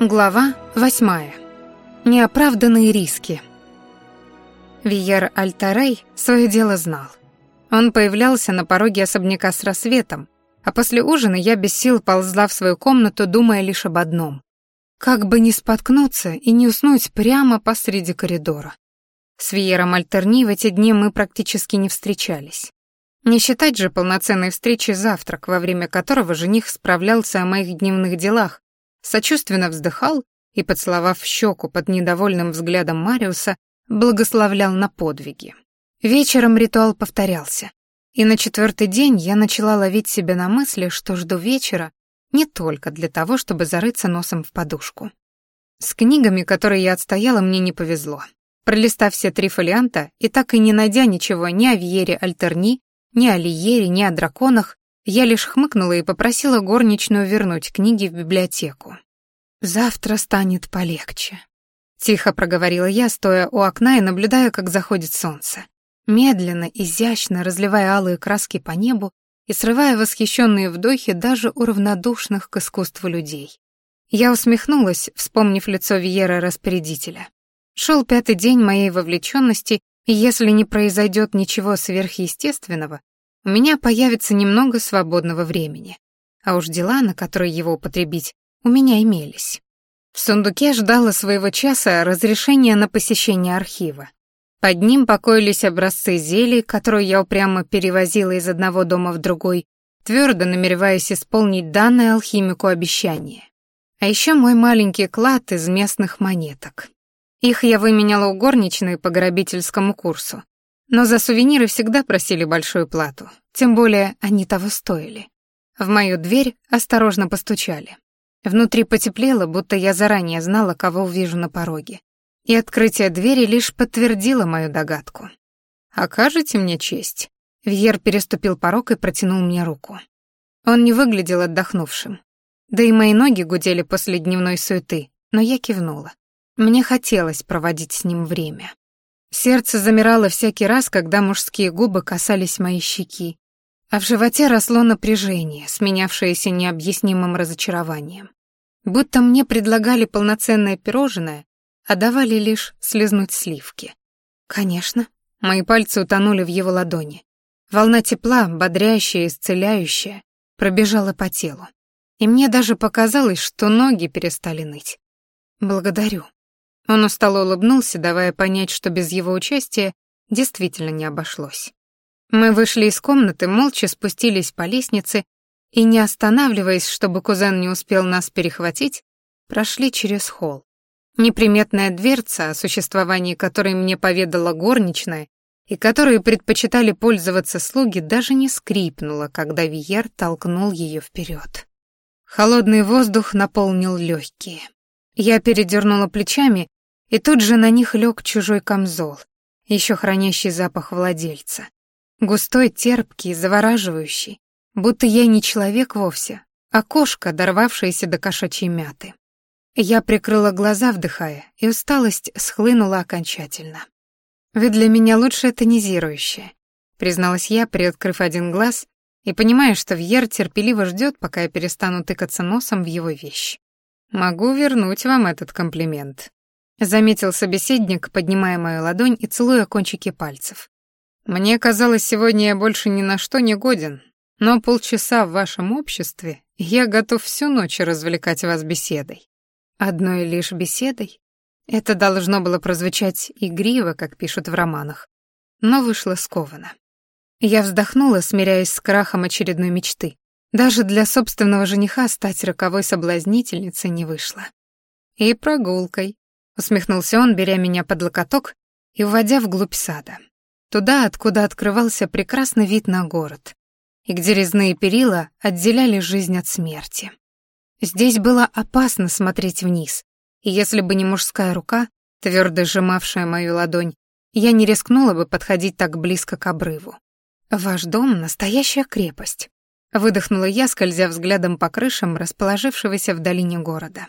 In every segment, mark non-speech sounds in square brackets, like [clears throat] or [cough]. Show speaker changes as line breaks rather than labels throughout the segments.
Глава восьмая. Неоправданные риски. Виер Альтарей свое дело знал. Он появлялся на пороге особняка с рассветом, а после ужина я без сил ползла в свою комнату, думая лишь об одном. Как бы не споткнуться и не уснуть прямо посреди коридора. С Виером Альтерни в эти дни мы практически не встречались. Не считать же полноценной встречи завтрак, во время которого жених справлялся о моих дневных делах, сочувственно вздыхал и, поцеловав щеку под недовольным взглядом Мариуса, благословлял на подвиги. Вечером ритуал повторялся, и на четвертый день я начала ловить себя на мысли, что жду вечера не только для того, чтобы зарыться носом в подушку. С книгами, которые я отстояла, мне не повезло. Пролистав все три фолианта и так и не найдя ничего ни о Вьере Альтерни, ни о Лиере, ни о драконах, я лишь хмыкнула и попросила горничную вернуть книги в библиотеку. «Завтра станет полегче», — тихо проговорила я, стоя у окна и наблюдая, как заходит солнце. Медленно, изящно разливая алые краски по небу и срывая восхищенные вдохи даже у равнодушных к искусству людей. Я усмехнулась, вспомнив лицо Виера-распорядителя. Шел пятый день моей вовлеченности, и если не произойдет ничего сверхъестественного, у меня появится немного свободного времени. А уж дела, на которые его употребить, у меня имелись. В сундуке ждало своего часа разрешение на посещение архива. Под ним покоились образцы зелий, которые я упрямо перевозила из одного дома в другой, твердо намереваясь исполнить данное алхимику обещание. А еще мой маленький клад из местных монеток. Их я выменяла у горничной по грабительскому курсу. Но за сувениры всегда просили большую плату, тем более они того стоили. В мою дверь осторожно постучали. Внутри потеплело, будто я заранее знала, кого увижу на пороге. И открытие двери лишь подтвердило мою догадку. «Окажете мне честь?» Вьер переступил порог и протянул мне руку. Он не выглядел отдохнувшим. Да и мои ноги гудели после дневной суеты, но я кивнула. Мне хотелось проводить с ним время. Сердце замирало всякий раз, когда мужские губы касались моей щеки, а в животе росло напряжение, сменявшееся необъяснимым разочарованием. Будто мне предлагали полноценное пирожное, а давали лишь слезнуть сливки. Конечно, мои пальцы утонули в его ладони. Волна тепла, бодрящая, исцеляющая, пробежала по телу. И мне даже показалось, что ноги перестали ныть. Благодарю. Он устало улыбнулся, давая понять, что без его участия действительно не обошлось. Мы вышли из комнаты, молча спустились по лестнице и, не останавливаясь, чтобы кузен не успел нас перехватить, прошли через холл. Неприметная дверца, о существовании которой мне поведала горничная и которой предпочитали пользоваться слуги, даже не скрипнула, когда Виер толкнул ее вперед. Холодный воздух наполнил легкие. Я передернула плечами и тут же на них лег чужой камзол, еще хранящий запах владельца. Густой, терпкий, завораживающий, будто я не человек вовсе, а кошка, дорвавшаяся до кошачьей мяты. Я прикрыла глаза, вдыхая, и усталость схлынула окончательно. «Вы для меня лучшее тонизирующее», — призналась я, приоткрыв один глаз и понимая, что Вьер терпеливо ждет, пока я перестану тыкаться носом в его вещь. «Могу вернуть вам этот комплимент», Заметил собеседник, поднимая мою ладонь и целуя кончики пальцев. Мне казалось, сегодня я больше ни на что не годен, но полчаса в вашем обществе, я готов всю ночь развлекать вас беседой. Одной лишь беседой? Это должно было прозвучать игриво, как пишут в романах, но вышло скованно. Я вздохнула, смиряясь с крахом очередной мечты. Даже для собственного жениха стать роковой соблазнительницей не вышло. И прогулкой, Усмехнулся он, беря меня под локоток и уводя вглубь сада. Туда, откуда открывался прекрасный вид на город, и где резные перила отделяли жизнь от смерти. Здесь было опасно смотреть вниз, и если бы не мужская рука, твердо сжимавшая мою ладонь, я не рискнула бы подходить так близко к обрыву. «Ваш дом — настоящая крепость», — выдохнула я, скользя взглядом по крышам расположившегося в долине города.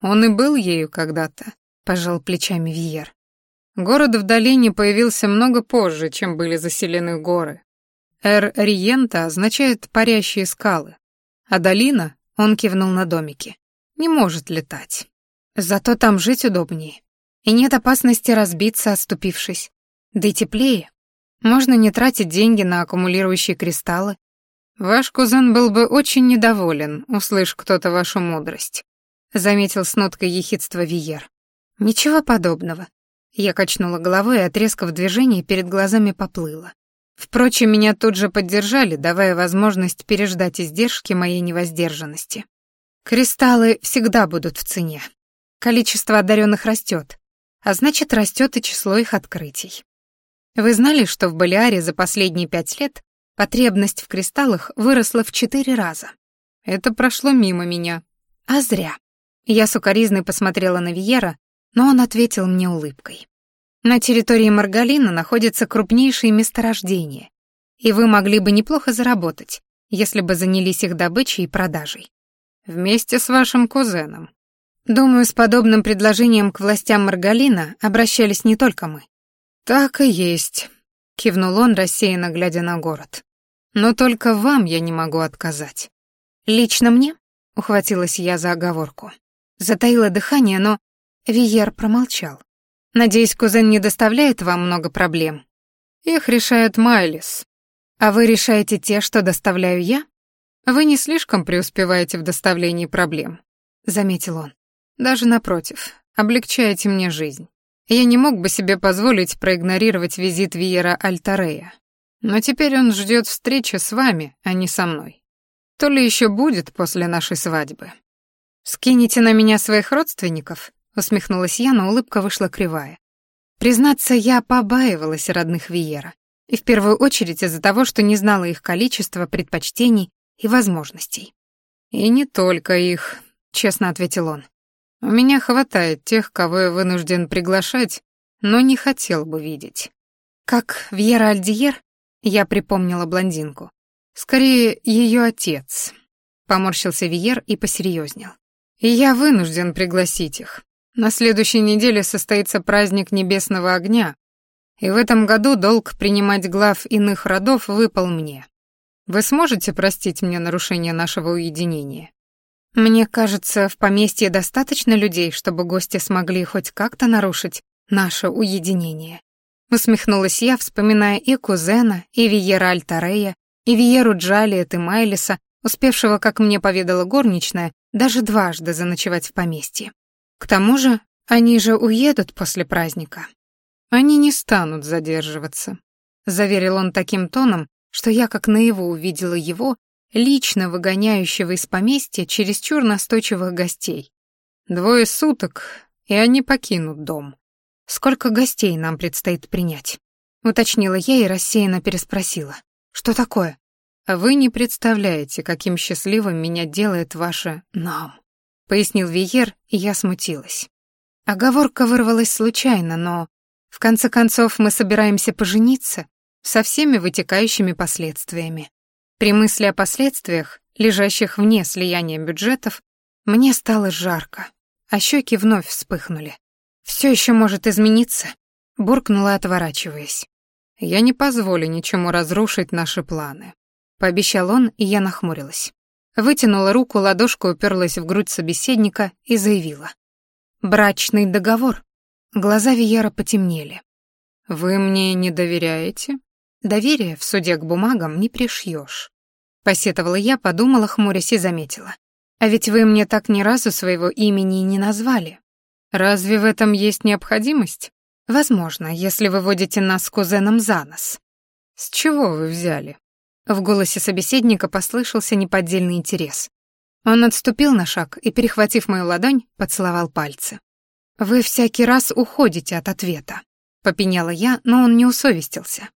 «Он и был ею когда-то», — пожал плечами Виер. Город в долине появился много позже, чем были заселены горы. Эр-Риента означает «парящие скалы», а долина, он кивнул на домики, не может летать. Зато там жить удобнее. И нет опасности разбиться, отступившись. Да и теплее. Можно не тратить деньги на аккумулирующие кристаллы. Ваш кузен был бы очень недоволен, услышь кто-то вашу мудрость, заметил с ноткой ехидства Виер. Ничего подобного. Я качнула головой и от резкого движения перед глазами поплыла. Впрочем, меня тут же поддержали, давая возможность переждать издержки моей невоздержанности. Кристаллы всегда будут в цене. Количество одаренных растет, а значит, растет и число их открытий. Вы знали, что в Балиаре за последние пять лет потребность в кристаллах выросла в четыре раза? Это прошло мимо меня. А зря. Я сукоризной посмотрела на Виера, но он ответил мне улыбкой. На территории Маргалина находятся крупнейшие месторождения, и вы могли бы неплохо заработать, если бы занялись их добычей и продажей. Вместе с вашим кузеном. Думаю, с подобным предложением к властям Маргалина обращались не только мы. «Так и есть», — кивнул он, рассеянно глядя на город. «Но только вам я не могу отказать». «Лично мне?» — ухватилась я за оговорку. Затаила дыхание, но Виер промолчал. «Надеюсь, кузен не доставляет вам много проблем?» «Их решает Майлис. А вы решаете те, что доставляю я?» «Вы не слишком преуспеваете в доставлении проблем», — заметил он. «Даже напротив, облегчаете мне жизнь. Я не мог бы себе позволить проигнорировать визит Виера Альтарея. Но теперь он ждет встречи с вами, а не со мной. То ли еще будет после нашей свадьбы. «Скинете на меня своих родственников?» — усмехнулась я, но улыбка вышла кривая. Признаться, я побаивалась родных Виера. И в первую очередь из-за того, что не знала их количества, предпочтений и возможностей. «И не только их», — честно ответил он. У меня хватает тех, кого я вынужден приглашать, но не хотел бы видеть. Как Вьера Альдиер, я припомнила блондинку. Скорее, ее отец. Поморщился Виер и посерьезнел. И я вынужден пригласить их. На следующей неделе состоится праздник Небесного огня, и в этом году долг принимать глав иных родов выпал мне. Вы сможете простить мне нарушение нашего уединения? Мне кажется, в поместье достаточно людей, чтобы гости смогли хоть как-то нарушить наше уединение. Усмехнулась я, вспоминая и кузена, и Виера Альтарея, и Виеру Джалиет и Майлиса, успевшего, как мне поведала горничная, даже дважды заночевать в поместье. К тому же, они же уедут после праздника. Они не станут задерживаться, заверил он таким тоном, что я как наяву увидела его лично выгоняющего из поместья чересчур настойчивых гостей. Двое суток, и они покинут дом. Сколько гостей нам предстоит принять? Уточнила я и рассеянно переспросила. Что такое? Вы не представляете, каким счастливым меня делает ваше «нам», пояснил Виер, и я смутилась. Оговорка вырвалась случайно, но в конце концов мы собираемся пожениться со всеми вытекающими последствиями. При мысли о последствиях, лежащих вне слияния бюджетов, мне стало жарко, а щеки вновь вспыхнули. Все еще может измениться, буркнула, отворачиваясь. Я не позволю ничему разрушить наши планы, пообещал он, и я нахмурилась. Вытянула руку, ладошку уперлась в грудь собеседника и заявила: "Брачный договор". Глаза Виера потемнели. Вы мне не доверяете? Доверие в суде к бумагам не пришьешь. Посетовала я, подумала, хмурясь и заметила. А ведь вы мне так ни разу своего имени не назвали. Разве в этом есть необходимость? Возможно, если вы водите нас с кузеном за нос. С чего вы взяли? В голосе собеседника послышался неподдельный интерес. Он отступил на шаг и, перехватив мою ладонь, поцеловал пальцы. «Вы всякий раз уходите от ответа», — попеняла я, но он не усовестился.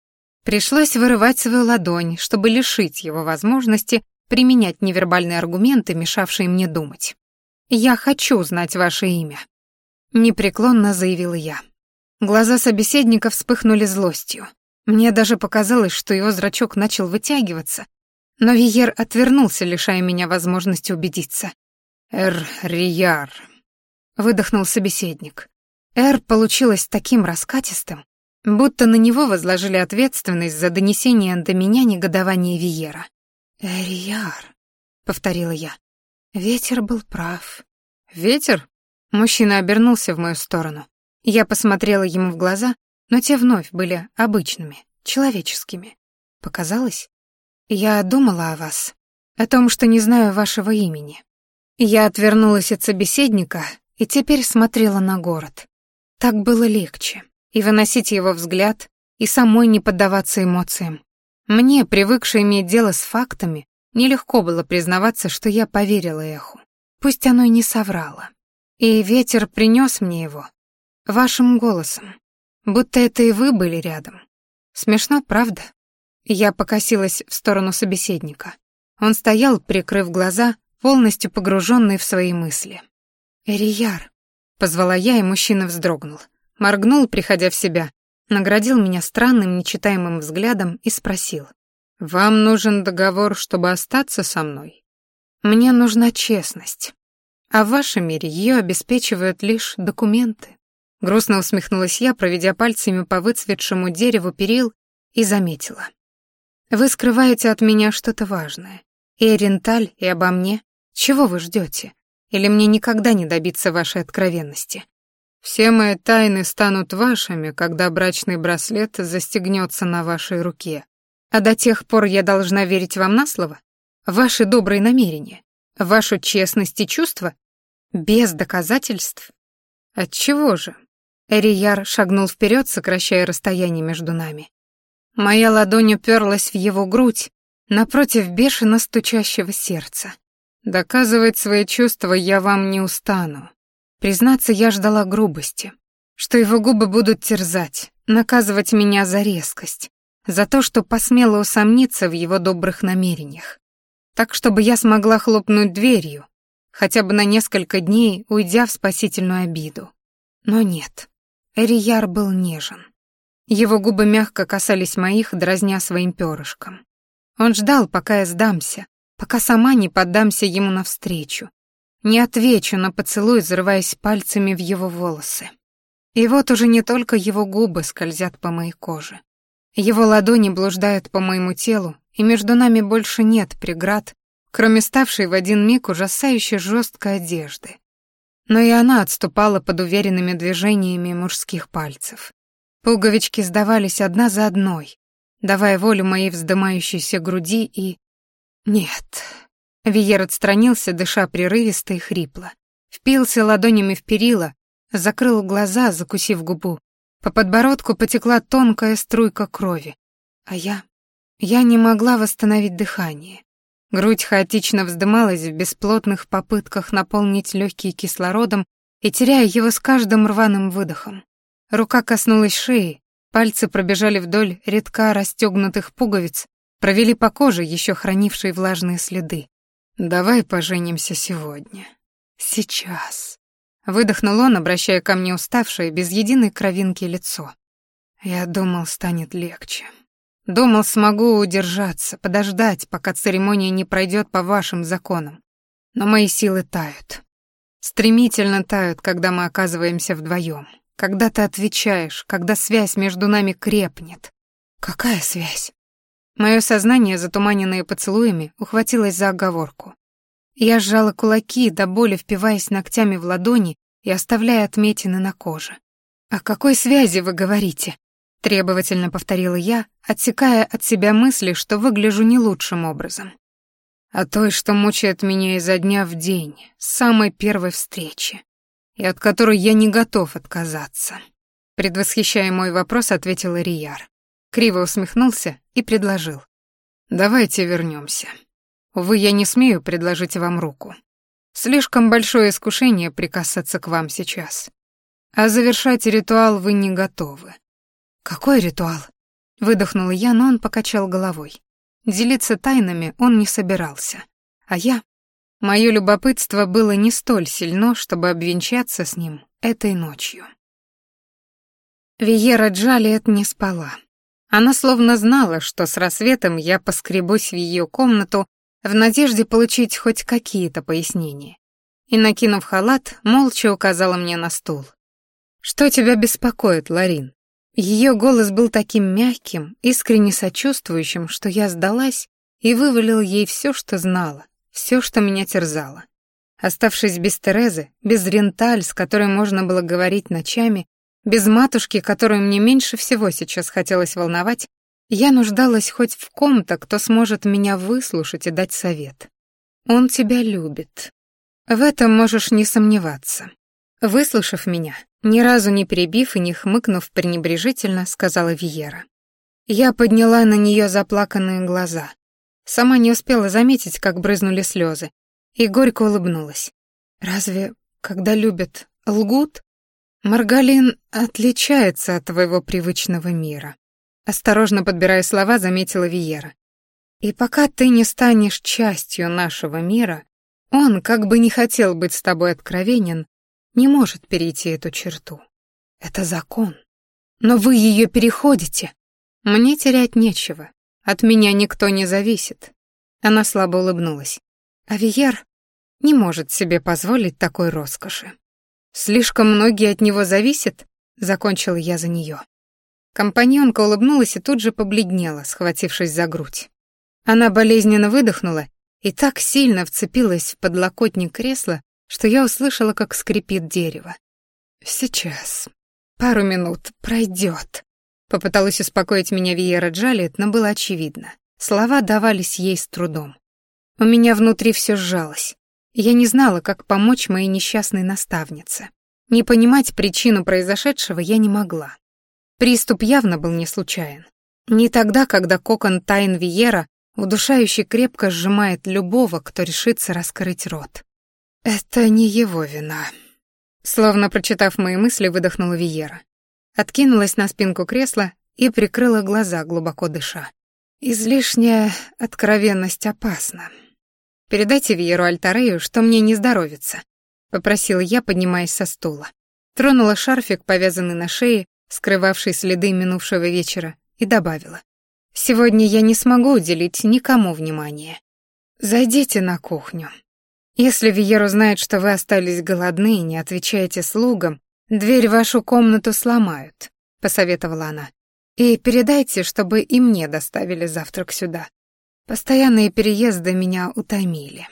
Пришлось вырывать свою ладонь, чтобы лишить его возможности применять невербальные аргументы, мешавшие мне думать. «Я хочу знать ваше имя», — непреклонно заявила я. Глаза собеседника вспыхнули злостью. Мне даже показалось, что его зрачок начал вытягиваться, но Виер отвернулся, лишая меня возможности убедиться. «Эр Рияр», — выдохнул собеседник. «Эр» получилось таким раскатистым, Будто на него возложили ответственность за донесение до меня негодования Виера. «Эрияр», — повторила я. Ветер был прав. «Ветер?» Мужчина обернулся в мою сторону. Я посмотрела ему в глаза, но те вновь были обычными, человеческими. Показалось? Я думала о вас, о том, что не знаю вашего имени. Я отвернулась от собеседника и теперь смотрела на город. Так было легче. И выносить его взгляд, и самой не поддаваться эмоциям. Мне, привыкшей иметь дело с фактами, нелегко было признаваться, что я поверила эху. Пусть оно и не соврало. И ветер принес мне его. Вашим голосом. Будто это и вы были рядом. Смешно, правда? Я покосилась в сторону собеседника. Он стоял, прикрыв глаза, полностью погруженный в свои мысли. «Эрияр», — позвала я, и мужчина вздрогнул. Моргнул, приходя в себя, наградил меня странным, нечитаемым взглядом и спросил. «Вам нужен договор, чтобы остаться со мной?» «Мне нужна честность. А в вашем мире ее обеспечивают лишь документы». Грустно усмехнулась я, проведя пальцами по выцветшему дереву перил, и заметила. Вы скрываете от меня что-то важное. И о Ренталь, и обо мне. Чего вы ждете? Или мне никогда не добиться вашей откровенности? Все мои тайны станут вашими, когда брачный браслет застегнется на вашей руке. А до тех пор я должна верить вам на слово? Ваши добрые намерения? Вашу честность и чувства? Без доказательств? Отчего же? Эрияр шагнул вперед, сокращая расстояние между нами. Моя ладонь уперлась в его грудь, напротив бешено стучащего сердца. Доказывать свои чувства я вам не устану. Признаться, я ждала грубости, что его губы будут терзать, наказывать меня за резкость, за то, что посмела усомниться в его добрых намерениях. Так, чтобы я смогла хлопнуть дверью, хотя бы на несколько дней, уйдя в спасительную обиду. Но нет, Эрияр был нежен. Его губы мягко касались моих, дразня своим перышком. Он ждал, пока я сдамся, пока сама не поддамся ему навстречу, не отвечу на поцелуй, взрываясь пальцами в его волосы. И вот уже не только его губы скользят по моей коже. Его ладони блуждают по моему телу, и между нами больше нет преград, кроме ставшей в один миг ужасающе жесткой одежды. Но и она отступала под уверенными движениями мужских пальцев. Пуговички сдавались одна за одной, давая волю моей вздымающейся груди и... Нет. Виер отстранился, дыша прерывисто и хрипло. Впился ладонями в перила, закрыл глаза, закусив губу. По подбородку потекла тонкая струйка крови. А я... Я не могла восстановить дыхание. Грудь хаотично вздымалась в бесплотных попытках наполнить легкие кислородом и теряя его с каждым рваным выдохом. Рука коснулась шеи, пальцы пробежали вдоль редка расстегнутых пуговиц, провели по коже, еще хранившей влажные следы. «Давай поженимся сегодня. Сейчас». Выдохнул он, обращая ко мне уставшее, без единой кровинки лицо. Я думал, станет легче. Думал, смогу удержаться, подождать, пока церемония не пройдет по вашим законам. Но мои силы тают. Стремительно тают, когда мы оказываемся вдвоем. Когда ты отвечаешь, когда связь между нами крепнет. Какая связь? Мое сознание, затуманенное поцелуями, ухватилось за оговорку. Я сжала кулаки, до боли впиваясь ногтями в ладони и оставляя отметины на коже. «О какой связи вы говорите?» — требовательно повторила я, отсекая от себя мысли, что выгляжу не лучшим образом. «О той, что мучает меня изо дня в день, с самой первой встречи и от которой я не готов отказаться. Предвосхищая мой вопрос, ответил Рияр. Криво усмехнулся и предложил. «Давайте вернемся. Увы, я не смею предложить вам руку. Слишком большое искушение прикасаться к вам сейчас. А завершать ритуал вы не готовы». «Какой ритуал?» Выдохнула я, но он покачал головой. Делиться тайнами он не собирался. А я... Мое любопытство было не столь сильно, чтобы обвенчаться с ним этой ночью. Виера Джалиет не спала. Она словно знала, что с рассветом я поскребусь в ее комнату в надежде получить хоть какие-то пояснения. И, накинув халат, молча указала мне на стул. «Что тебя беспокоит, Ларин?» Ее голос был таким мягким, искренне сочувствующим, что я сдалась и вывалил ей все, что знала, все, что меня терзало. оставшись без Терезы, без Ренталь, с которой можно было говорить ночами, без матушки, которую мне меньше всего сейчас хотелось волновать, я нуждалась хоть в ком-то, кто сможет меня выслушать и дать совет. Он тебя любит. В этом можешь не сомневаться. Выслушав меня, ни разу не перебив и не хмыкнув пренебрежительно, сказала Виера. Я подняла на нее заплаканные глаза. Сама не успела заметить, как брызнули слезы, и горько улыбнулась. «Разве, когда любят, лгут?» «Маргалин отличается от твоего привычного мира», — осторожно подбирая слова, заметила Виера. «И пока ты не станешь частью нашего мира, он, как бы не хотел быть с тобой откровенен, не может перейти эту черту. Это закон. Но вы ее переходите. Мне терять нечего. От меня никто не зависит. Она слабо улыбнулась. А Виер не может себе позволить такой роскоши. Слишком многие от него зависят, закончила я за нее. Компаньонка улыбнулась и тут же побледнела, схватившись за грудь. Она болезненно выдохнула и так сильно вцепилась в подлокотник кресла, что я услышала, как скрипит дерево. «Сейчас. Пару минут. Пройдет. Попыталась успокоить меня Виера Джалет, но было очевидно. Слова давались ей с трудом. У меня внутри все сжалось. Я не знала, как помочь моей несчастной наставнице. Не понимать причину произошедшего я не могла. Приступ явно был не случайен. Не тогда, когда кокон тайн Виера удушающе крепко сжимает любого, кто решится раскрыть рот. «Это не его вина», — словно прочитав мои мысли, выдохнула Виера. Откинулась на спинку кресла и прикрыла глаза, глубоко дыша. «Излишняя откровенность опасна. Передайте Виеру Альтарею, что мне не здоровится», — попросила я, поднимаясь со стула. Тронула шарфик, повязанный на шее, скрывавший следы минувшего вечера, и добавила. «Сегодня я не смогу уделить никому внимания. Зайдите на кухню. Если Виер узнает, что вы остались голодны и не отвечаете слугам, дверь в вашу комнату сломают», — посоветовала она. «И передайте, чтобы и мне доставили завтрак сюда. Постоянные переезды меня утомили».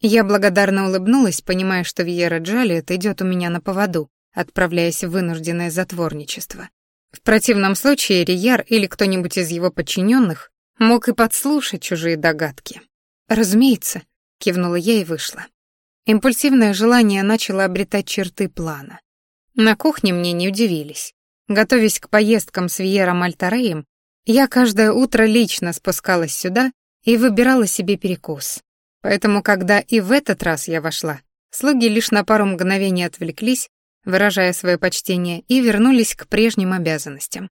Я благодарно улыбнулась, понимая, что Виера Джалиет идет у меня на поводу, отправляясь в вынужденное затворничество. В противном случае Рияр или кто-нибудь из его подчиненных мог и подслушать чужие догадки. Разумеется, кивнула я и вышла. Импульсивное желание начало обретать черты плана. На кухне мне не удивились. Готовясь к поездкам с Виером Альтареем, я каждое утро лично спускалась сюда и выбирала себе перекус. Поэтому, когда и в этот раз я вошла, слуги лишь на пару мгновений отвлеклись, выражая свое почтение, и вернулись к прежним обязанностям.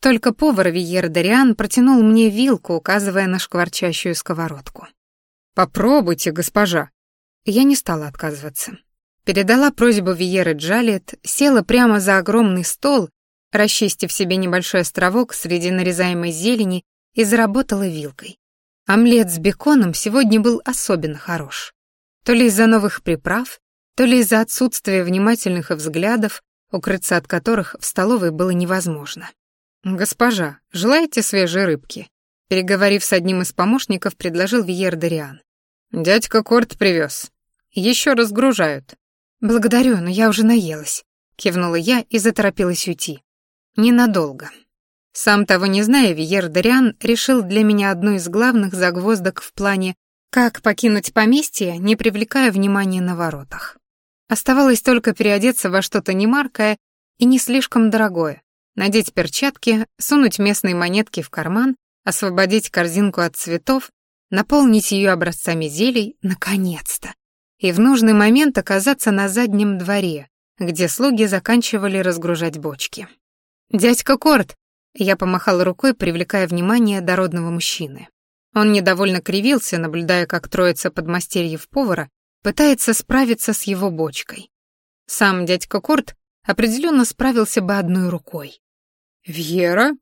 Только повар Виер Дариан протянул мне вилку, указывая на шкварчащую сковородку. «Попробуйте, госпожа». Я не стала отказываться. Передала просьбу Виеры Джалет, села прямо за огромный стол, расчистив себе небольшой островок среди нарезаемой зелени и заработала вилкой. Омлет с беконом сегодня был особенно хорош. То ли из-за новых приправ, то ли из-за отсутствия внимательных взглядов, укрыться от которых в столовой было невозможно. «Госпожа, желаете свежей рыбки?» Переговорив с одним из помощников, предложил Виер Дариан. «Дядька Корт привез. Еще разгружают». «Благодарю, но я уже наелась», — кивнула я и заторопилась уйти. «Ненадолго». Сам того не зная, Виер Дариан решил для меня одну из главных загвоздок в плане «как покинуть поместье, не привлекая внимания на воротах». Оставалось только переодеться во что-то немаркое и не слишком дорогое, надеть перчатки, сунуть местные монетки в карман освободить корзинку от цветов, наполнить ее образцами зелий, наконец-то, и в нужный момент оказаться на заднем дворе, где слуги заканчивали разгружать бочки. «Дядька Корт!» — я помахала рукой, привлекая внимание дородного мужчины. Он недовольно кривился, наблюдая, как троица подмастерьев повара пытается справиться с его бочкой. Сам дядька Корт определенно справился бы одной рукой. «Вьера?»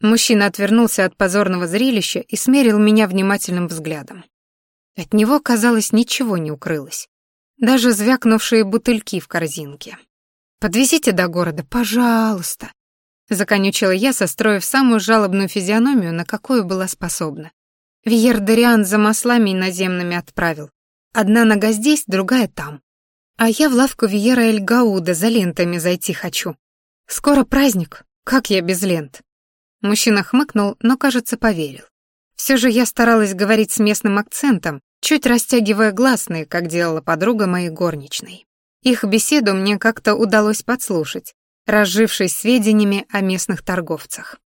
Мужчина отвернулся от позорного зрелища и смерил меня внимательным взглядом. От него, казалось, ничего не укрылось. Даже звякнувшие бутыльки в корзинке. «Подвезите до города, пожалуйста», — законючила я, состроив самую жалобную физиономию, на какую была способна. Виер Дариан за маслами иноземными отправил. Одна нога здесь, другая там. А я в лавку Виера Эль Гауда за лентами зайти хочу. Скоро праздник, как я без лент? Мужчина хмыкнул, но, кажется, поверил. Все же я старалась говорить с местным акцентом, чуть растягивая гласные, как делала подруга моей горничной. Их беседу мне как-то удалось подслушать, разжившись сведениями о местных торговцах.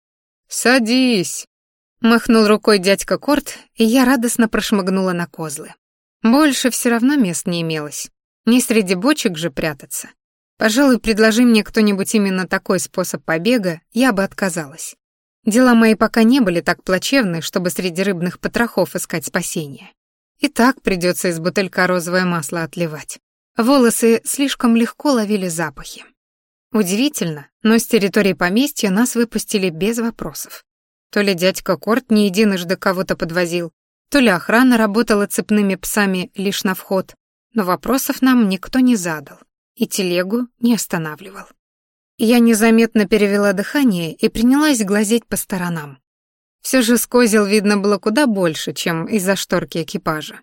«Садись!» — махнул рукой дядька Корт, и я радостно прошмыгнула на козлы. Больше все равно мест не имелось. Не среди бочек же прятаться. Пожалуй, предложи мне кто-нибудь именно такой способ побега, я бы отказалась. Дела мои пока не были так плачевны, чтобы среди рыбных потрохов искать спасение. И так придется из бутылька розовое масло отливать. Волосы слишком легко ловили запахи. Удивительно, но с территории поместья нас выпустили без вопросов. То ли дядька Корт не единожды кого-то подвозил, то ли охрана работала цепными псами лишь на вход, но вопросов нам никто не задал и телегу не останавливал. Я незаметно перевела дыхание и принялась глазеть по сторонам. Все же с видно было куда больше, чем из-за шторки экипажа.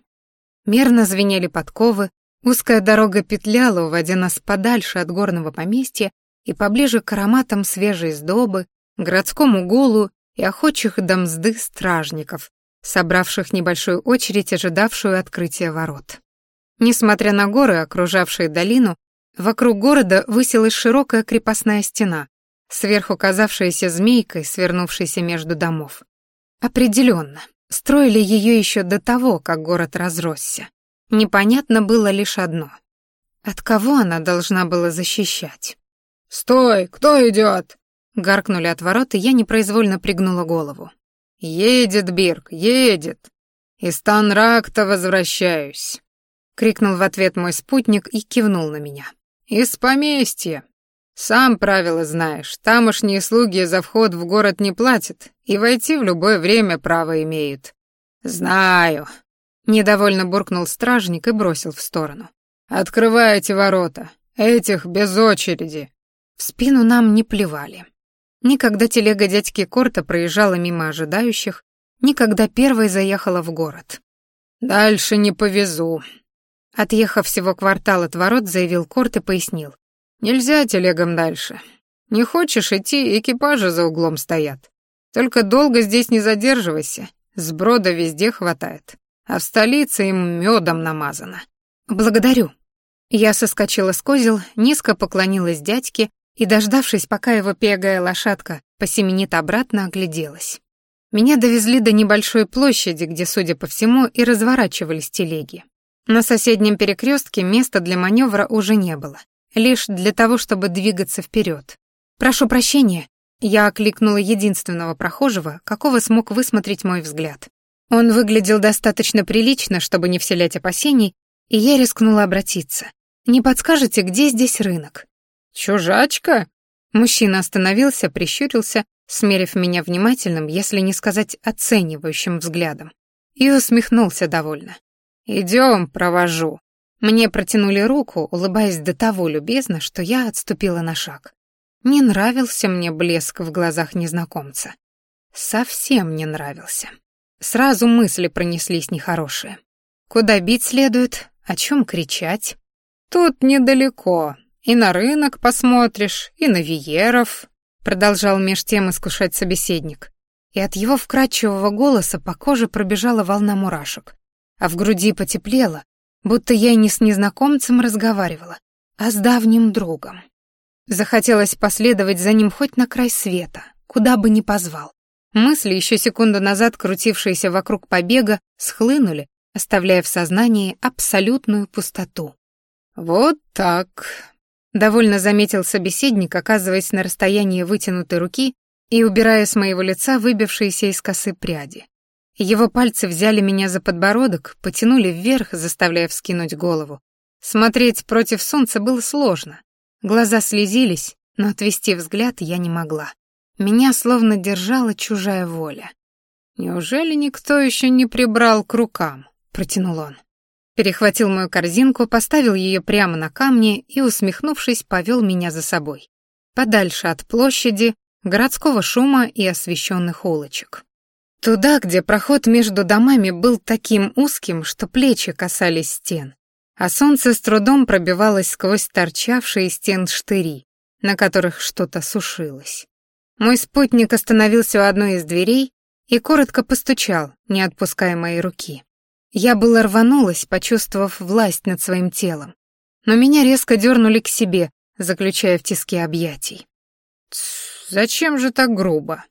Мерно звенели подковы, узкая дорога петляла, уводя нас подальше от горного поместья и поближе к ароматам свежей сдобы, городскому гулу и охочих до мзды стражников, собравших небольшую очередь, ожидавшую открытия ворот. Несмотря на горы, окружавшие долину, вокруг города высилась широкая крепостная стена, сверху казавшаяся змейкой, свернувшейся между домов. Определенно, строили ее еще до того, как город разросся. Непонятно было лишь одно. От кого она должна была защищать?
«Стой! Кто идет?»
Гаркнули от ворот, и я непроизвольно пригнула голову.
«Едет Бирк, едет! Из Танракта возвращаюсь!» — крикнул в ответ мой спутник и кивнул на меня. «Из поместья. Сам правила знаешь, тамошние слуги за вход в город не платят и войти в любое время право имеют». «Знаю», — недовольно буркнул стражник и бросил в сторону. «Открывайте ворота, этих без очереди».
В спину нам не плевали. Никогда телега дядьки Корта проезжала мимо ожидающих, никогда первой заехала в город.
«Дальше не повезу»,
Отъехав всего квартал от ворот, заявил Корт и пояснил.
«Нельзя телегам дальше. Не хочешь идти, экипажи за углом стоят. Только долго здесь не задерживайся, сброда везде хватает. А в столице им медом намазано».
«Благодарю». Я соскочила с козел, низко поклонилась дядьке и, дождавшись, пока его пегая лошадка посеменит обратно, огляделась. Меня довезли до небольшой площади, где, судя по всему, и разворачивались телеги. На соседнем перекрестке места для маневра уже не было, лишь для того, чтобы двигаться вперед. «Прошу прощения», я окликнула единственного прохожего, какого смог высмотреть мой взгляд. Он выглядел достаточно прилично, чтобы не вселять опасений, и я рискнула обратиться. «Не подскажете, где здесь рынок?»
«Чужачка?»
Мужчина остановился, прищурился, смерив меня внимательным, если не сказать оценивающим взглядом, и усмехнулся довольно.
Идем, провожу».
Мне протянули руку, улыбаясь до того любезно, что я отступила на шаг. Не нравился мне блеск в глазах незнакомца. Совсем не нравился. Сразу мысли пронеслись нехорошие. Куда бить следует, о чем кричать?
Тут недалеко. И на рынок посмотришь, и на виеров, продолжал меж тем искушать собеседник.
И от его вкрадчивого голоса по коже пробежала волна мурашек а в груди потеплело, будто я не с незнакомцем разговаривала, а с давним другом. Захотелось последовать за ним хоть на край света, куда бы ни позвал. Мысли, еще секунду назад крутившиеся вокруг побега, схлынули, оставляя в сознании абсолютную пустоту.
«Вот так», —
довольно заметил собеседник, оказываясь на расстоянии вытянутой руки и убирая с моего лица выбившиеся из косы пряди. Его пальцы взяли меня за подбородок, потянули вверх, заставляя вскинуть голову. Смотреть против солнца было сложно. Глаза слезились, но отвести взгляд я не могла. Меня словно держала чужая воля.
«Неужели никто еще не прибрал к рукам?» — протянул он.
Перехватил мою корзинку, поставил ее прямо на камни и, усмехнувшись, повел меня за собой. Подальше от площади, городского шума и освещенных улочек. Туда, где проход между домами был таким узким, что плечи касались стен, а солнце с трудом пробивалось сквозь торчавшие стен штыри, на которых что-то сушилось. Мой спутник остановился у одной из дверей и коротко постучал, не отпуская моей руки. Я было рванулась, почувствовав власть над своим телом, но меня резко дернули к себе, заключая в тиски объятий.
«Зачем же так грубо?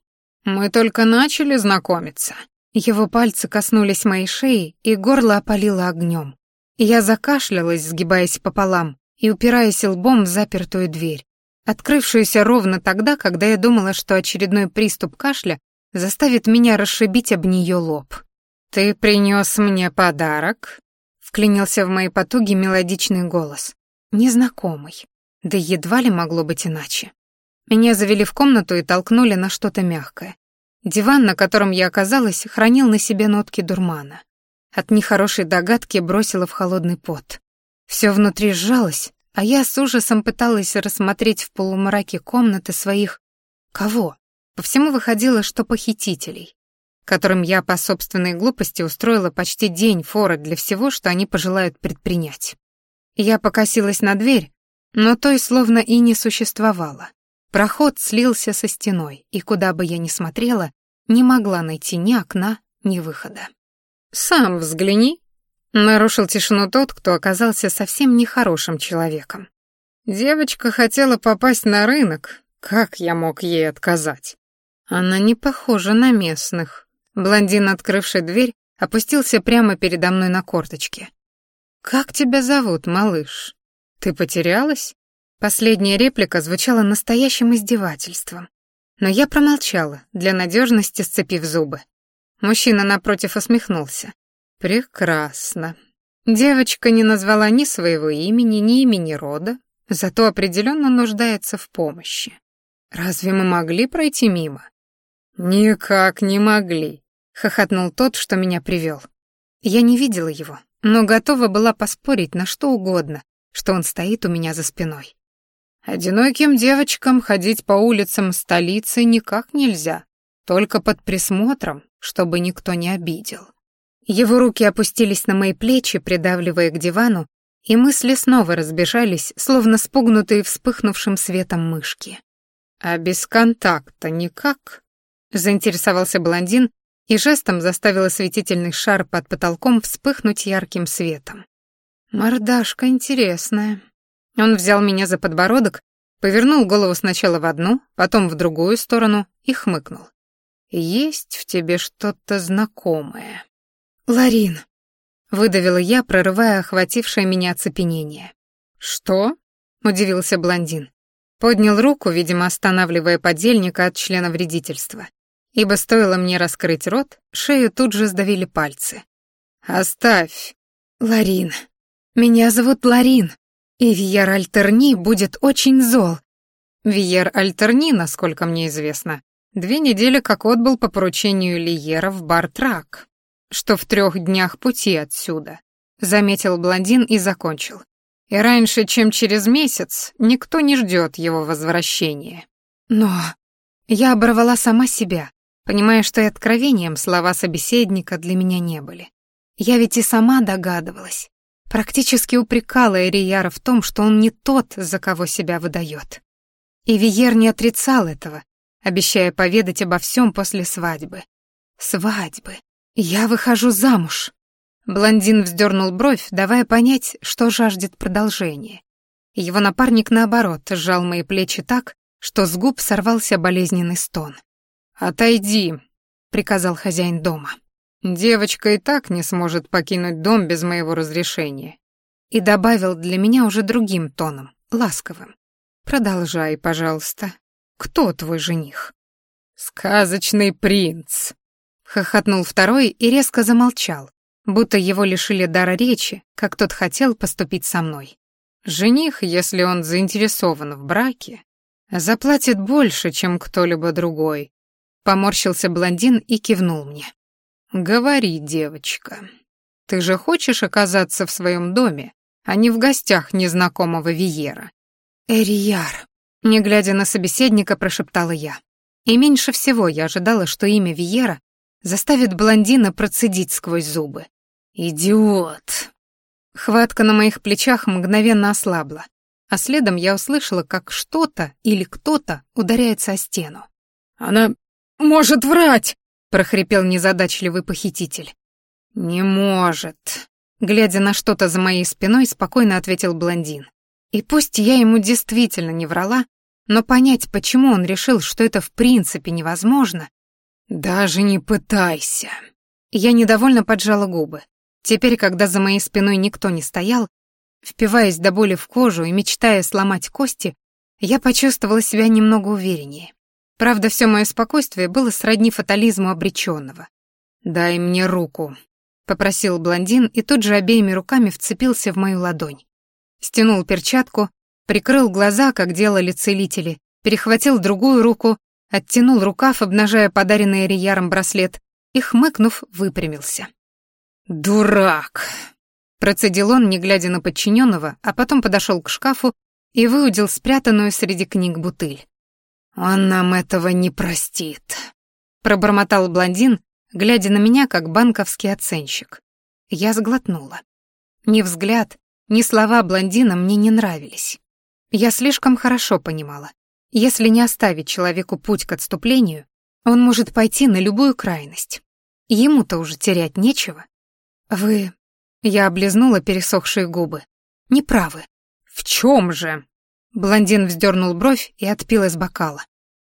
Мы только начали знакомиться».
Его пальцы коснулись моей шеи, и горло опалило огнем. Я закашлялась, сгибаясь пополам и упираясь лбом в запертую дверь, открывшуюся ровно тогда, когда я думала, что очередной приступ кашля заставит меня расшибить об нее лоб.
«Ты принес мне подарок?» — вклинился в мои потуги мелодичный голос.
Незнакомый. Да едва ли могло быть иначе. Меня завели в комнату и толкнули на что-то мягкое. Диван, на котором я оказалась, хранил на себе нотки дурмана. От нехорошей догадки бросила в холодный пот. Все внутри сжалось, а я с ужасом пыталась рассмотреть в полумраке комнаты своих... Кого? По всему выходило, что похитителей, которым я по собственной глупости устроила почти день форы для всего, что они пожелают предпринять. Я покосилась на дверь, но той словно и не существовало. Проход слился со стеной, и куда бы я ни смотрела, не могла найти ни окна, ни выхода.
«Сам взгляни», — нарушил тишину тот, кто оказался совсем нехорошим человеком. «Девочка хотела попасть на рынок. Как я мог ей отказать?»
«Она не похожа на местных». Блондин, открывший дверь, опустился прямо передо мной на корточке. «Как тебя зовут, малыш?» «Ты потерялась?» Последняя реплика звучала настоящим издевательством. Но я промолчала, для надежности сцепив зубы. Мужчина напротив усмехнулся. «Прекрасно. Девочка не назвала ни своего имени, ни имени рода, зато определенно нуждается в помощи. Разве мы могли пройти мимо?»
«Никак не могли», — хохотнул тот, что меня привел.
Я не видела его, но готова была поспорить на что угодно, что он стоит у меня за спиной.
Одиноким девочкам ходить по улицам столицы никак нельзя, только под присмотром, чтобы никто не обидел.
Его руки опустились на мои плечи, придавливая к дивану, и мысли снова разбежались, словно спугнутые вспыхнувшим светом мышки.
«А без контакта никак?» — заинтересовался блондин и жестом заставил осветительный шар под потолком вспыхнуть ярким светом.
«Мордашка интересная». Он взял меня за подбородок, повернул голову сначала в одну, потом в другую сторону и хмыкнул. «Есть в тебе что-то знакомое». «Ларин», — выдавила я, прорывая охватившее меня оцепенение.
«Что?» — удивился блондин.
Поднял руку, видимо, останавливая подельника от члена вредительства ибо стоило мне раскрыть рот, шею тут же сдавили пальцы.
«Оставь!»
«Ларин. Меня зовут Ларин, и Виер Альтерни будет очень зол».
Виер Альтерни, насколько мне известно, две недели как отбыл по поручению Лиера в Бартрак, что в трех днях пути отсюда, заметил блондин и закончил. И раньше, чем через месяц, никто не ждет его возвращения.
Но я оборвала сама себя, понимая, что и откровением слова собеседника для меня не были. Я ведь и сама догадывалась, практически упрекала Эрияра в том, что он не тот, за кого себя выдает. И Виер не отрицал этого, обещая поведать обо всем после свадьбы. Свадьбы. Я выхожу замуж. Блондин вздернул бровь, давая понять, что жаждет продолжения. Его напарник, наоборот, сжал мои плечи так, что с губ сорвался болезненный стон.
«Отойди», — приказал хозяин дома. «Девочка и так не сможет покинуть дом без моего разрешения».
И добавил для меня уже другим тоном, ласковым. «Продолжай, пожалуйста. Кто твой жених?»
«Сказочный принц», —
хохотнул второй и резко замолчал, будто его лишили дара речи, как тот хотел поступить со мной.
«Жених, если он заинтересован в браке, заплатит больше, чем кто-либо другой, Поморщился блондин и кивнул мне. «Говори, девочка, ты же хочешь оказаться в своем доме, а не в гостях незнакомого Виера?»
«Эрияр», — не глядя на собеседника, прошептала я. И меньше всего я ожидала, что имя Виера заставит блондина процедить сквозь зубы. «Идиот!» Хватка на моих плечах мгновенно ослабла, а следом я услышала, как что-то или кто-то ударяется о стену.
«Она может врать!»
— прохрипел незадачливый похититель. «Не может!» — глядя на что-то за моей спиной, спокойно ответил блондин. И пусть я ему действительно не врала, но понять, почему он решил, что это в принципе невозможно...
«Даже не пытайся!»
Я недовольно поджала губы. Теперь, когда за моей спиной никто не стоял, впиваясь до боли в кожу и мечтая сломать кости, я почувствовала себя немного увереннее. Правда, все мое спокойствие было сродни фатализму обреченного. «Дай мне руку», — попросил блондин и тут же обеими руками вцепился в мою ладонь. Стянул перчатку, прикрыл глаза, как делали целители, перехватил другую руку, оттянул рукав, обнажая подаренный Рияром браслет, и, хмыкнув, выпрямился.
«Дурак!»
Процедил он, не глядя на подчиненного, а потом подошел к шкафу и выудил спрятанную среди книг бутыль.
«Он нам этого не простит», —
пробормотал блондин, глядя на меня, как банковский оценщик. Я сглотнула. Ни взгляд, ни слова блондина мне не нравились. Я слишком хорошо понимала. Если не оставить человеку путь к отступлению, он может пойти на любую крайность. Ему-то уже терять нечего. Вы... Я облизнула пересохшие губы. Неправы.
В чем же?
Блондин вздернул бровь и отпил из бокала.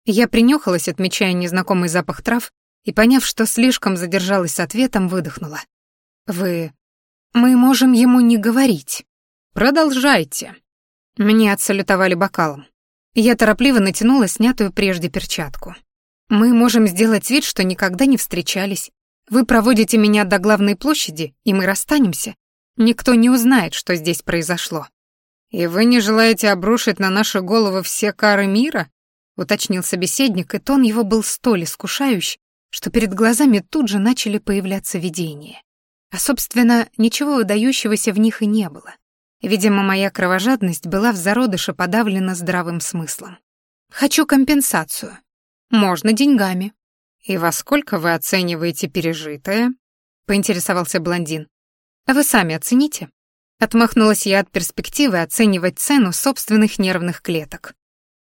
Я принюхалась, отмечая незнакомый запах трав, и, поняв, что слишком задержалась с ответом, выдохнула. «Вы... Мы можем ему не говорить.
Продолжайте».
Мне отсалютовали бокалом. Я торопливо натянула снятую прежде перчатку. «Мы можем сделать вид, что никогда не встречались. Вы проводите меня до главной площади, и мы расстанемся. Никто не узнает, что здесь произошло.
«И вы не желаете обрушить на наши головы все кары мира?»
— уточнил собеседник, и тон его был столь искушающий, что перед глазами тут же начали появляться видения. А, собственно, ничего выдающегося в них и не было. Видимо, моя кровожадность была в зародыше подавлена здравым смыслом. «Хочу компенсацию. Можно деньгами».
«И во сколько вы оцениваете пережитое?» — поинтересовался блондин.
«А вы сами оцените?» Отмахнулась я от перспективы оценивать цену собственных нервных клеток.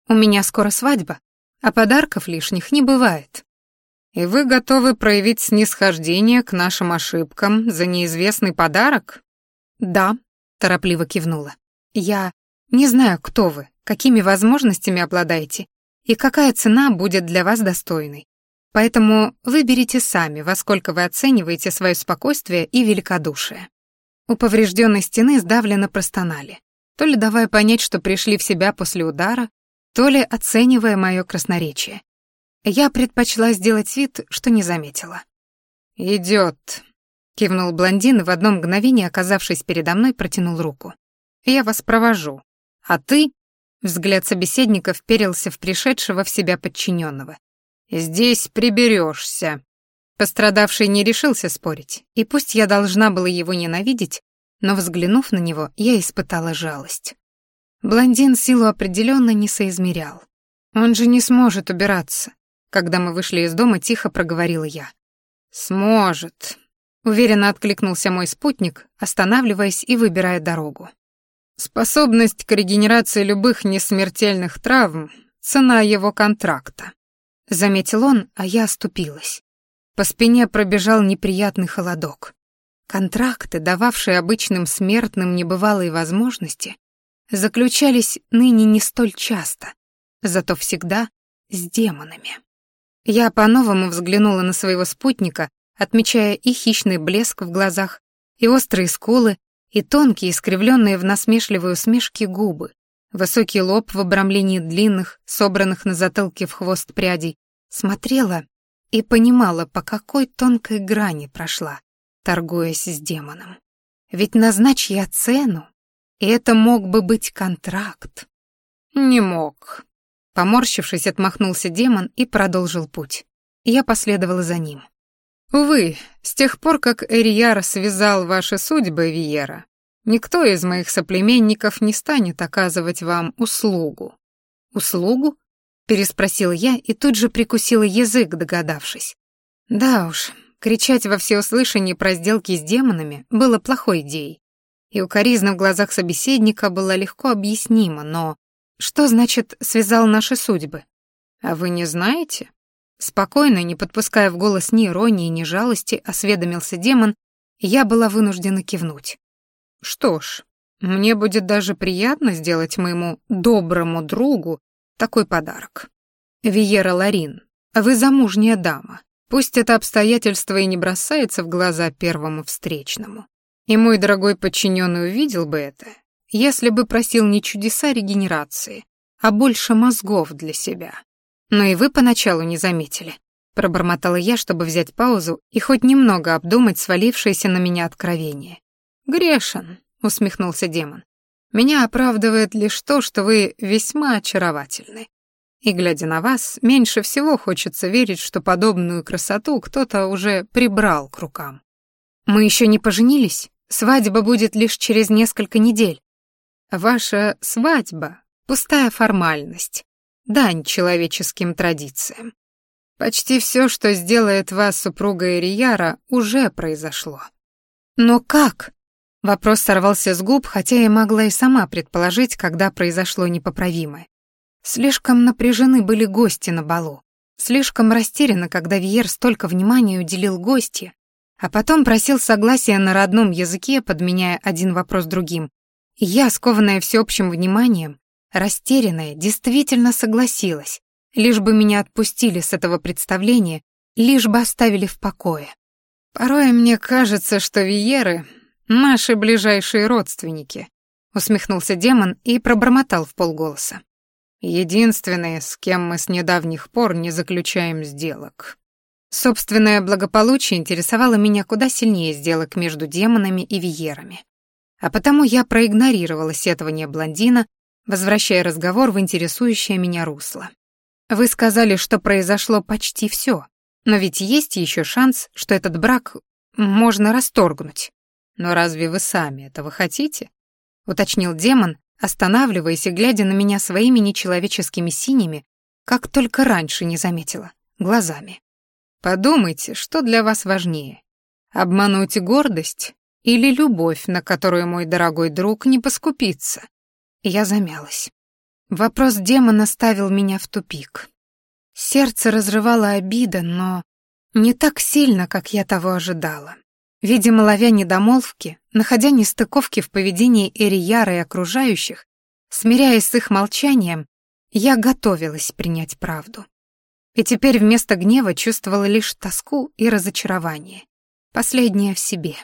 У меня скоро свадьба, а подарков лишних не бывает.
И вы готовы проявить снисхождение к нашим ошибкам за неизвестный подарок?
Да, торопливо кивнула. Я не знаю, кто вы, какими возможностями обладаете и какая цена будет для вас достойной. Поэтому выберите сами, во сколько вы оцениваете свое спокойствие и великодушие. У поврежденной стены сдавленно простонали, то ли давая понять, что пришли в себя после удара, то ли оценивая мое красноречие. Я предпочла сделать вид, что не заметила.
«Идёт», — кивнул блондин в одно мгновение, оказавшись передо мной, протянул руку. «Я вас провожу. А ты...» — взгляд собеседника вперился в пришедшего в себя подчиненного. «Здесь приберешься. Пострадавший не решился спорить, и пусть я должна была его ненавидеть, но, взглянув на него, я испытала жалость. Блондин силу определенно не соизмерял. Он же не сможет убираться. Когда мы вышли из дома, тихо проговорила я. «Сможет», — уверенно откликнулся мой спутник, останавливаясь и выбирая дорогу. «Способность к регенерации любых несмертельных травм — цена его контракта», — заметил он, а я оступилась. По спине пробежал неприятный холодок. Контракты, дававшие обычным смертным небывалые возможности, заключались ныне не столь часто, зато всегда с демонами. Я по-новому взглянула на своего спутника, отмечая и хищный блеск в глазах, и острые скулы, и тонкие, искривленные в насмешливой усмешке губы, высокий лоб в обрамлении длинных, собранных на затылке в хвост прядей, смотрела и понимала, по какой тонкой грани прошла, торгуясь с демоном. Ведь назначь я цену, и это мог бы быть контракт. Не мог. Поморщившись, отмахнулся демон и продолжил путь. Я последовала за ним. Увы, с тех пор, как Эрияр связал ваши судьбы, Виера, никто из моих соплеменников не станет оказывать вам услугу. Услугу? Переспросил я и тут же прикусила язык, догадавшись.
Да уж, кричать во всеуслышание про сделки с демонами было плохой идеей. И укоризна в глазах собеседника была легко объяснима, но что значит «связал наши судьбы»? А вы не знаете? Спокойно, не подпуская в голос ни иронии, ни жалости, осведомился демон, я была вынуждена кивнуть. Что ж, мне будет даже приятно сделать моему доброму другу такой подарок. Виера Ларин, вы замужняя дама. Пусть это обстоятельство и не бросается в глаза первому встречному. И мой дорогой подчиненный увидел бы это, если бы просил не чудеса регенерации, а больше мозгов для себя. Но и вы поначалу не заметили. Пробормотала я, чтобы взять паузу и хоть немного обдумать свалившееся на меня откровение. «Грешен», — усмехнулся демон. «Меня оправдывает лишь то, что вы весьма очаровательны. И, глядя на вас, меньше всего хочется верить, что подобную красоту кто-то уже прибрал к рукам. Мы еще не поженились, свадьба будет лишь через несколько недель. Ваша свадьба — пустая формальность, дань человеческим традициям. Почти все, что сделает вас супругой Рияра, уже произошло. Но как? Вопрос сорвался с губ, хотя я могла и сама предположить, когда произошло непоправимое. Слишком напряжены были гости на балу. Слишком растеряно, когда Виер столько внимания уделил гости, а потом просил согласия на родном языке, подменяя один вопрос другим. И я, скованная всеобщим вниманием, растерянная, действительно согласилась, лишь бы меня отпустили с этого представления, лишь бы оставили в покое. Порой мне кажется, что Виеры — наши ближайшие родственники, усмехнулся демон и пробормотал в полголоса. Единственные, с кем мы с недавних пор не заключаем сделок. Собственное благополучие интересовало меня куда сильнее сделок между демонами и виерами. А потому я проигнорировала сетование блондина, возвращая разговор в интересующее меня русло. Вы сказали, что произошло почти все, но ведь есть еще шанс, что этот брак можно расторгнуть. Но разве вы сами этого хотите? уточнил демон, останавливаясь и глядя на меня своими нечеловеческими синими, как только раньше не заметила, глазами. Подумайте, что для вас важнее: обмануть гордость или любовь, на которую мой дорогой друг не поскупится? Я замялась. Вопрос демона ставил меня в тупик. Сердце разрывало обида, но не так сильно, как я того ожидала. Видимо, ловя недомолвки, находя нестыковки в поведении Эрияра и окружающих, смиряясь с их молчанием, я готовилась принять правду. И теперь вместо гнева чувствовала лишь тоску и разочарование. Последнее в себе.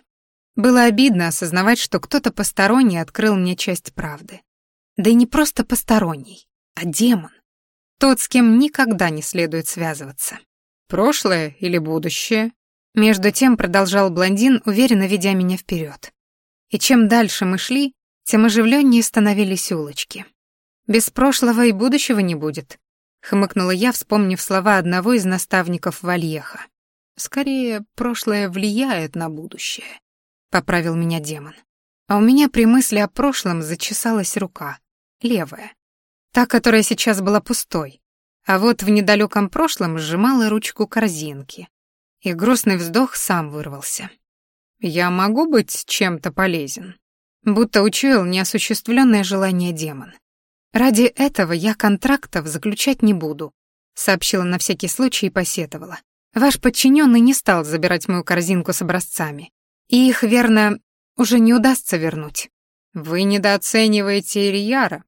Было обидно осознавать, что кто-то посторонний открыл мне часть правды. Да и не просто посторонний, а демон. Тот, с кем никогда не следует связываться. Прошлое или будущее? Между тем продолжал блондин, уверенно ведя меня вперед. И чем дальше мы шли, тем оживленнее становились улочки. Без прошлого и будущего не будет, хмыкнула я, вспомнив слова одного из наставников Вальеха. Скорее, прошлое влияет на будущее, поправил меня демон. А у меня при мысли о прошлом зачесалась рука левая. Та, которая сейчас была пустой. А вот в недалеком прошлом сжимала ручку корзинки. И грустный вздох сам вырвался. «Я могу быть чем-то полезен?» Будто учуял неосуществленное желание демон. «Ради этого я контрактов заключать не буду», сообщила на всякий случай и посетовала. «Ваш подчиненный не стал забирать мою корзинку с образцами, и их, верно, уже не удастся вернуть». «Вы недооцениваете Ильяра»,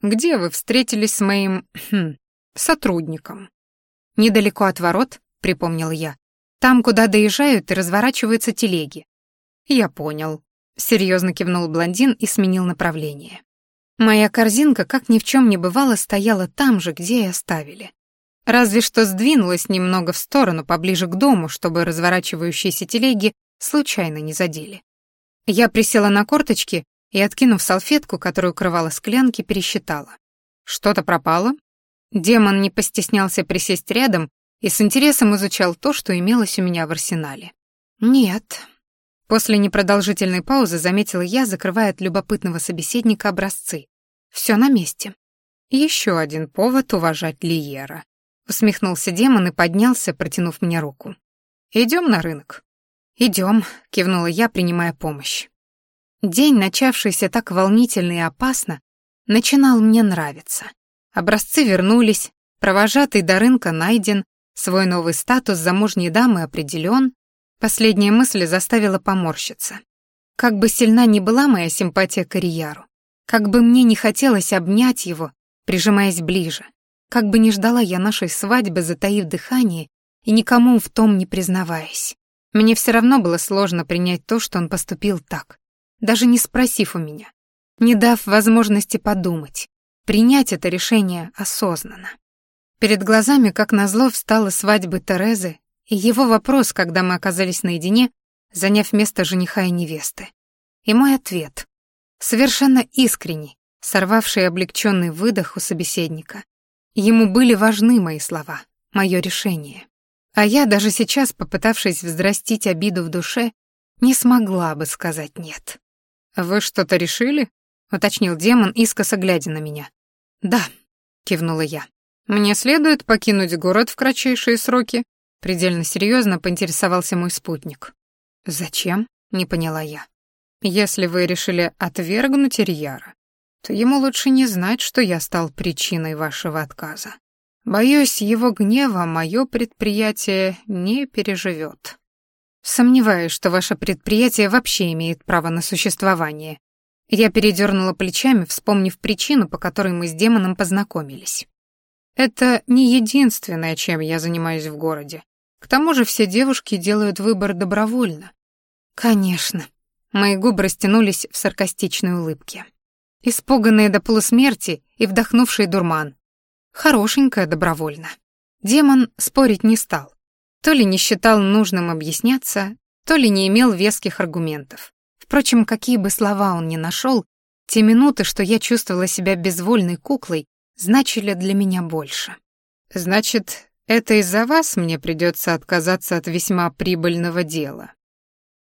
где вы встретились с моим хм, [clears throat] сотрудником?» «Недалеко от ворот», — припомнил я. «Там, куда доезжают и разворачиваются телеги». «Я понял», — серьезно кивнул блондин и сменил направление. Моя корзинка, как ни в чем не бывало, стояла там же, где и оставили. Разве что сдвинулась немного в сторону, поближе к дому, чтобы разворачивающиеся телеги случайно не задели. Я присела на корточки и, откинув салфетку, которую укрывала склянки, пересчитала. Что-то пропало? Демон не постеснялся присесть рядом и с интересом изучал то, что имелось у меня в арсенале. Нет. После непродолжительной паузы заметила я, закрывая от любопытного собеседника образцы. Все на месте. Еще один повод уважать Лиера. Усмехнулся демон и поднялся, протянув мне руку.
Идем на рынок».
Идем, кивнула я, принимая помощь. День, начавшийся так волнительно и опасно, начинал мне нравиться. Образцы вернулись, провожатый до рынка найден, свой новый статус замужней дамы определен. Последняя мысль заставила поморщиться. Как бы сильна ни была моя симпатия к Ирияру, как бы мне не хотелось обнять его, прижимаясь ближе, как бы не ждала я нашей свадьбы, затаив дыхание и никому в том не признаваясь. Мне все равно было сложно принять то, что он поступил так, даже не спросив у меня, не дав возможности подумать, принять это решение осознанно. Перед глазами, как назло, встала свадьба Терезы и его вопрос, когда мы оказались наедине, заняв место жениха и невесты. И мой ответ, совершенно искренний, сорвавший облегченный выдох у собеседника. Ему были важны мои слова, мое решение. А я, даже сейчас, попытавшись взрастить обиду в душе, не смогла бы сказать «нет».
«Вы что-то решили?» — уточнил демон, искоса глядя на меня.
«Да», — кивнула я.
«Мне следует покинуть город в кратчайшие сроки?» Предельно серьезно поинтересовался мой спутник.
«Зачем?» — не поняла я.
«Если вы решили отвергнуть Ирьяра, то ему лучше не знать, что я стал причиной вашего отказа. Боюсь, его гнева мое предприятие не переживет.
Сомневаюсь, что ваше предприятие вообще имеет право на существование. Я передернула плечами, вспомнив причину, по которой мы с демоном познакомились.
Это не единственное, чем я занимаюсь в городе. К тому же все девушки делают выбор добровольно.
Конечно. Мои губы растянулись в саркастичной улыбке. Испуганные до полусмерти и вдохнувшие дурман, Хорошенькая добровольно. Демон спорить не стал. То ли не считал нужным объясняться, то ли не имел веских аргументов. Впрочем, какие бы слова он ни нашел, те минуты, что я чувствовала себя безвольной куклой, значили для меня больше.
«Значит, это из-за вас мне придется отказаться от весьма прибыльного дела?»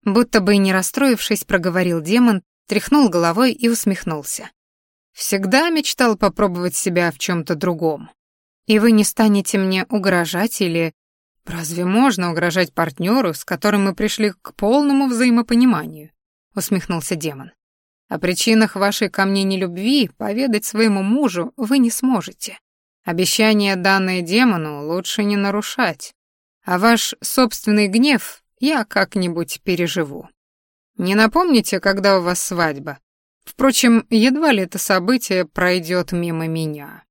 Будто бы и не расстроившись, проговорил демон, тряхнул головой и усмехнулся.
Всегда мечтал попробовать себя в чем-то другом.
И вы не станете мне угрожать или...
Разве можно угрожать партнеру, с которым мы пришли к полному взаимопониманию? Усмехнулся демон. О причинах вашей ко мне нелюбви поведать своему мужу вы не сможете. Обещание, данное демону, лучше не нарушать. А ваш собственный гнев я как-нибудь переживу. Не напомните, когда у вас свадьба? Впрочем, едва ли это событие пройдет мимо меня.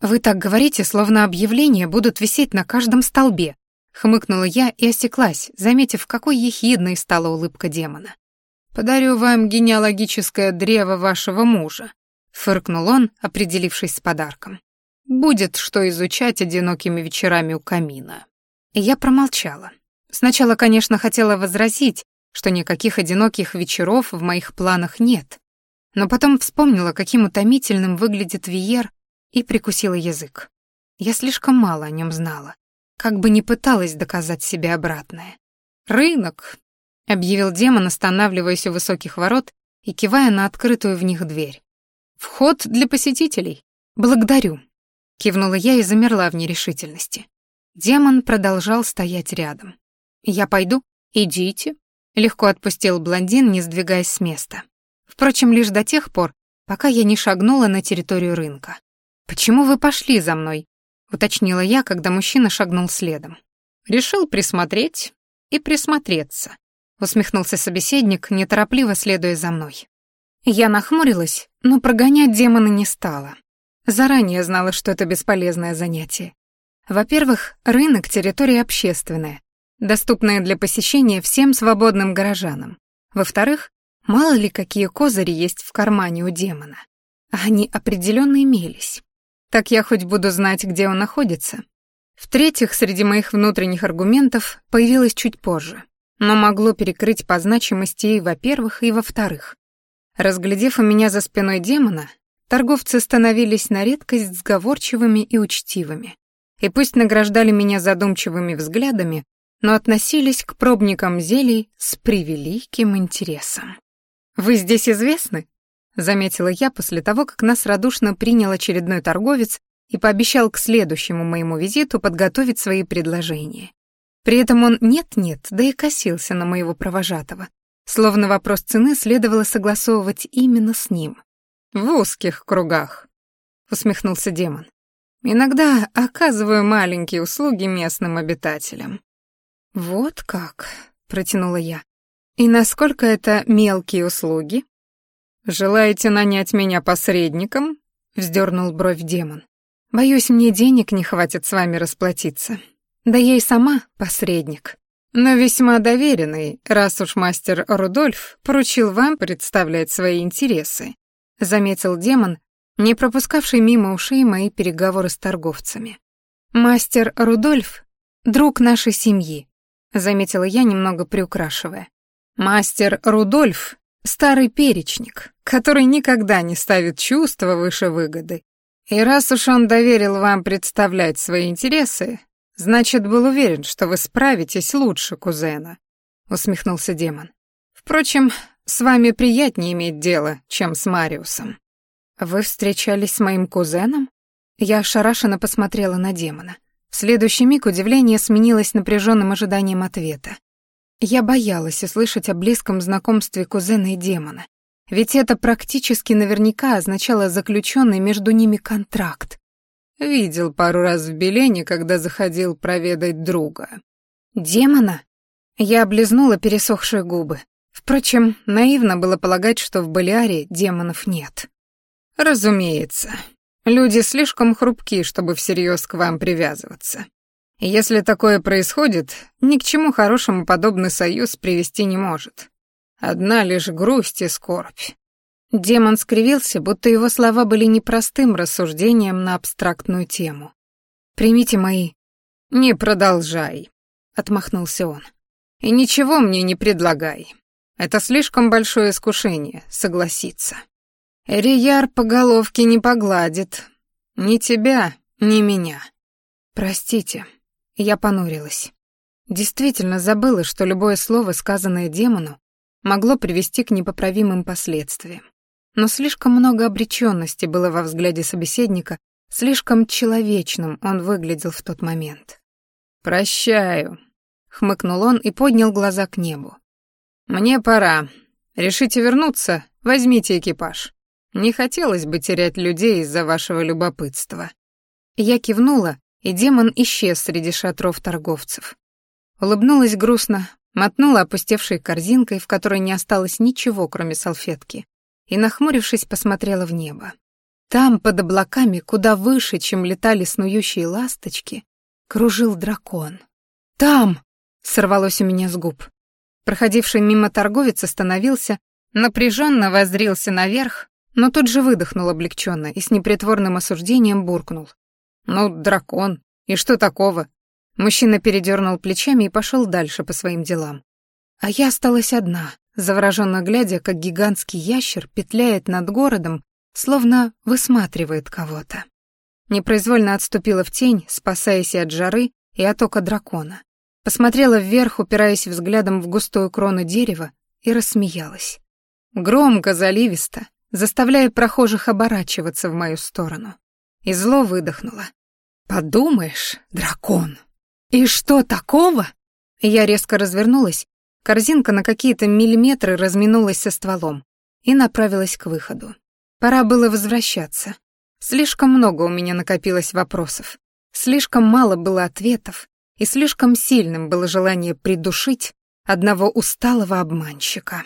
«Вы так говорите, словно объявления будут висеть на каждом столбе», — хмыкнула я и осеклась, заметив, какой ехидной стала улыбка демона.
«Подарю вам генеалогическое древо вашего мужа», — фыркнул он, определившись с подарком. «Будет что изучать одинокими вечерами у камина».
Я промолчала. Сначала, конечно, хотела возразить, что никаких одиноких вечеров в моих планах нет, но потом вспомнила, каким утомительным выглядит Виер, и прикусила язык. Я слишком мало о нем знала, как бы не пыталась доказать себе обратное.
«Рынок», — объявил демон, останавливаясь у высоких ворот и кивая на открытую в них дверь. «Вход для посетителей».
«Благодарю», — кивнула я и замерла в нерешительности. Демон продолжал стоять рядом. «Я пойду? Идите», — легко отпустил блондин, не сдвигаясь с места. Впрочем, лишь до тех пор, пока я не шагнула на территорию рынка. «Почему вы пошли за мной?» — уточнила я, когда мужчина шагнул следом.
«Решил присмотреть и присмотреться», — усмехнулся собеседник, неторопливо следуя за мной.
Я нахмурилась, но прогонять демона не стала. Заранее знала, что это бесполезное занятие. Во-первых, рынок — территория общественная, доступная для посещения всем свободным горожанам. Во-вторых, Мало ли, какие козыри есть в кармане у демона. Они определенно имелись. Так я хоть буду знать, где он находится. В-третьих, среди моих внутренних аргументов появилось чуть позже, но могло перекрыть по значимости и во-первых, и во-вторых. Разглядев у меня за спиной демона, торговцы становились на редкость сговорчивыми и учтивыми. И пусть награждали меня задумчивыми взглядами, но относились к пробникам зелий с превеликим интересом. «Вы здесь известны?» — заметила я после того, как нас радушно принял очередной торговец и пообещал к следующему моему визиту подготовить свои предложения.
При этом он нет-нет, да и косился на моего провожатого, словно вопрос цены следовало согласовывать именно с ним.
«В узких кругах», — усмехнулся демон.
«Иногда оказываю маленькие услуги местным обитателям». «Вот как», — протянула я. «И насколько это мелкие услуги?»
«Желаете нанять меня посредником?» — вздернул бровь демон.
«Боюсь, мне денег не хватит с вами расплатиться. Да и сама посредник.
Но весьма доверенный, раз уж мастер Рудольф поручил вам представлять свои интересы», — заметил демон, не пропускавший мимо ушей мои переговоры с торговцами.
«Мастер Рудольф — друг нашей семьи», — заметила я, немного приукрашивая.
«Мастер Рудольф — старый перечник, который никогда не ставит чувства выше выгоды. И раз уж он доверил вам представлять свои интересы, значит, был уверен, что вы справитесь лучше кузена», — усмехнулся демон. «Впрочем, с вами приятнее иметь дело, чем с Мариусом».
«Вы встречались с моим кузеном?» Я ошарашенно посмотрела на демона. В следующий миг удивление сменилось напряженным ожиданием ответа. Я боялась услышать о близком знакомстве кузена и демона, ведь это практически наверняка означало заключенный между ними контракт.
Видел пару раз в Белене, когда заходил проведать друга.
Демона? Я облизнула пересохшие губы. Впрочем, наивно было полагать, что в Балиаре демонов нет.
Разумеется. Люди слишком хрупки, чтобы всерьез к вам привязываться. Если такое происходит, ни к чему хорошему подобный союз привести не может. Одна лишь грусть и скорбь.
Демон скривился, будто его слова были непростым рассуждением на абстрактную тему. «Примите мои...»
«Не продолжай», — отмахнулся он. «И ничего мне не предлагай. Это слишком большое искушение, согласиться». Рияр по головке не погладит. Ни тебя, ни меня.
Простите, я понурилась. Действительно забыла, что любое слово, сказанное демону, могло привести к непоправимым последствиям. Но слишком много обреченности было во взгляде собеседника, слишком человечным он выглядел в тот момент.
«Прощаю», — хмыкнул он и поднял глаза к небу. «Мне пора. Решите вернуться, возьмите экипаж. Не хотелось бы терять людей из-за вашего любопытства».
Я кивнула, и демон исчез среди шатров торговцев. Улыбнулась грустно, мотнула опустевшей корзинкой, в которой не осталось ничего, кроме салфетки, и, нахмурившись, посмотрела в небо. Там, под облаками, куда выше, чем летали снующие ласточки, кружил дракон. «Там!» — сорвалось у меня с губ. Проходивший мимо торговец остановился, напряженно воззрился наверх, но тут же выдохнул облегченно и с непритворным осуждением буркнул. «Ну, дракон, и что такого?» Мужчина передернул плечами и пошел дальше по своим делам. А я осталась одна, завороженно глядя, как гигантский ящер петляет над городом, словно высматривает кого-то. Непроизвольно отступила в тень, спасаясь и от жары, и от ока дракона. Посмотрела вверх, упираясь взглядом в густую крону дерева, и рассмеялась. Громко, заливисто, заставляя прохожих оборачиваться в мою сторону. И зло выдохнула. «Подумаешь, дракон! И что такого?» Я резко развернулась, корзинка на какие-то миллиметры разминулась со стволом и направилась к выходу. Пора было возвращаться. Слишком много у меня накопилось вопросов, слишком мало было ответов, и слишком сильным было желание придушить одного усталого обманщика.